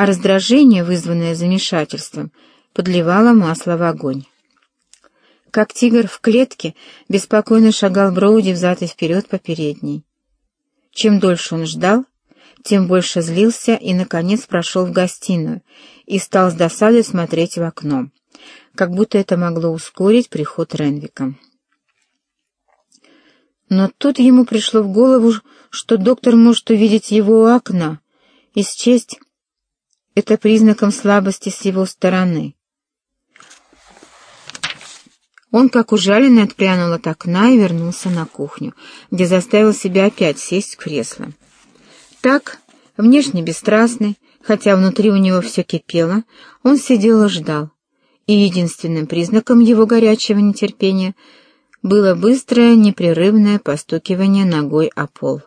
а раздражение, вызванное замешательством, подливало масло в огонь. Как тигр в клетке, беспокойно шагал Броуди взад и вперед по передней. Чем дольше он ждал, тем больше злился и, наконец, прошел в гостиную и стал с досадой смотреть в окно, как будто это могло ускорить приход Ренвика. Но тут ему пришло в голову, что доктор может увидеть его у окна и счесть это признаком слабости с его стороны. Он, как ужаленный, отпрянул от окна и вернулся на кухню, где заставил себя опять сесть в кресло. Так, внешне бесстрастный, хотя внутри у него все кипело, он сидел и ждал, и единственным признаком его горячего нетерпения было быстрое, непрерывное постукивание ногой о пол.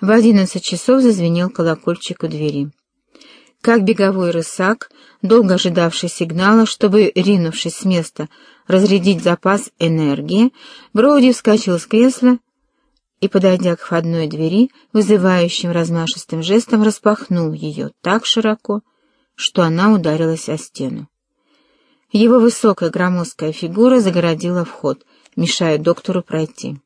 В одиннадцать часов зазвенел колокольчик у двери. Как беговой рысак, долго ожидавший сигнала, чтобы, ринувшись с места, разрядить запас энергии, Броуди вскочил с кресла и, подойдя к входной двери, вызывающим размашистым жестом распахнул ее так широко, что она ударилась о стену. Его высокая громоздкая фигура загородила вход, мешая доктору пройти.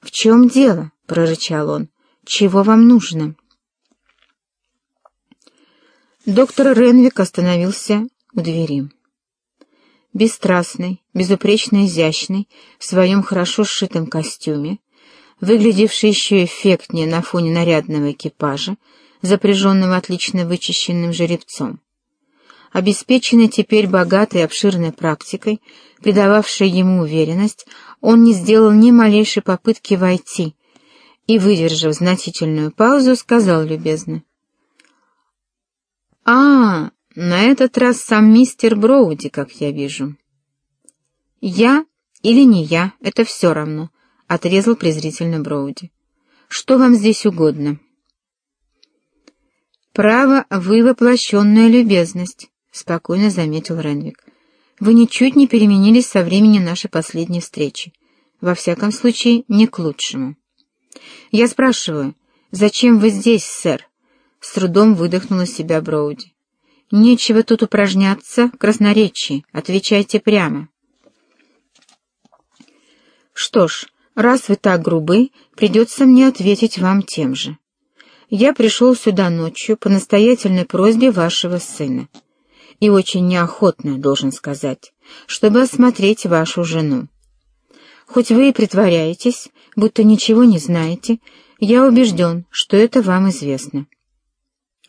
«В чем дело?» — прорычал он. «Чего вам нужно?» Доктор Ренвик остановился у двери. Бесстрастный, безупречно изящный, в своем хорошо сшитом костюме, выглядевший еще эффектнее на фоне нарядного экипажа, запряженного отлично вычищенным жеребцом. Обеспеченный теперь богатой и обширной практикой, придававшей ему уверенность, он не сделал ни малейшей попытки войти и, выдержав значительную паузу, сказал любезно. «А, на этот раз сам мистер Броуди, как я вижу». «Я или не я, это все равно», — отрезал презрительно Броуди. «Что вам здесь угодно?» «Право, вы воплощенная любезность», — спокойно заметил Ренвик. «Вы ничуть не переменились со времени нашей последней встречи. Во всяком случае, не к лучшему». «Я спрашиваю, зачем вы здесь, сэр?» С трудом выдохнула себя Броуди. «Нечего тут упражняться в красноречии. Отвечайте прямо». «Что ж, Раз вы так грубы, придется мне ответить вам тем же. Я пришел сюда ночью по настоятельной просьбе вашего сына. И очень неохотно, должен сказать, чтобы осмотреть вашу жену. Хоть вы и притворяетесь, будто ничего не знаете, я убежден, что это вам известно.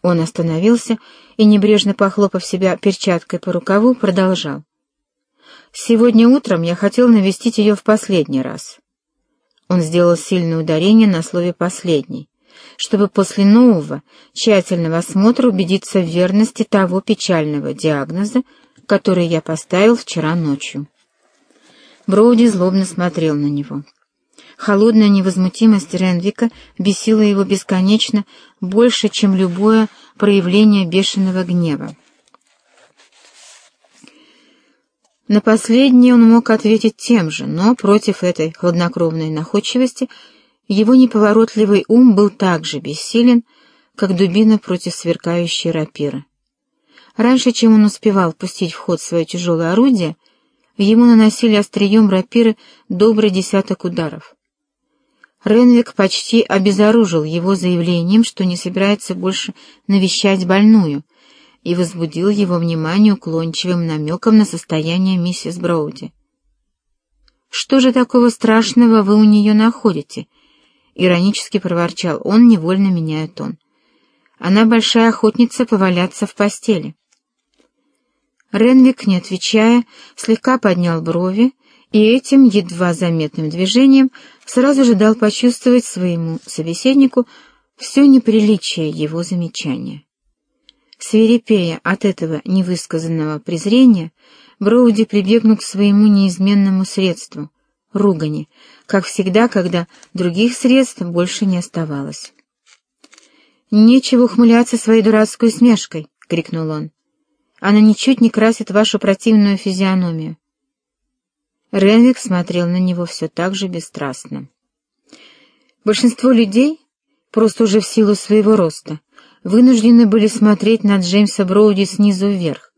Он остановился и, небрежно похлопав себя перчаткой по рукаву, продолжал. «Сегодня утром я хотел навестить ее в последний раз. Он сделал сильное ударение на слове «последний», чтобы после нового, тщательного осмотра убедиться в верности того печального диагноза, который я поставил вчера ночью. Броуди злобно смотрел на него. Холодная невозмутимость Ренвика бесила его бесконечно больше, чем любое проявление бешеного гнева. На последнее он мог ответить тем же, но против этой хладнокровной находчивости его неповоротливый ум был так же бессилен, как дубина против сверкающей рапиры. Раньше, чем он успевал пустить в ход свое тяжелое орудие, ему наносили острием рапиры добрый десяток ударов. Ренвик почти обезоружил его заявлением, что не собирается больше навещать больную, и возбудил его внимание уклончивым намеком на состояние миссис Броуди. «Что же такого страшного вы у нее находите?» — иронически проворчал он, невольно меняя тон. «Она большая охотница поваляться в постели». Ренвик, не отвечая, слегка поднял брови и этим едва заметным движением сразу же дал почувствовать своему собеседнику все неприличие его замечания. Свирепея от этого невысказанного презрения, Броуди прибегнул к своему неизменному средству — ругани, как всегда, когда других средств больше не оставалось. «Нечего ухмыляться своей дурацкой усмешкой!» — крикнул он. «Она ничуть не красит вашу противную физиономию». Ренвик смотрел на него все так же бесстрастно. Большинство людей, просто уже в силу своего роста, вынуждены были смотреть на Джеймса Броуди снизу вверх.